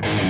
Bye.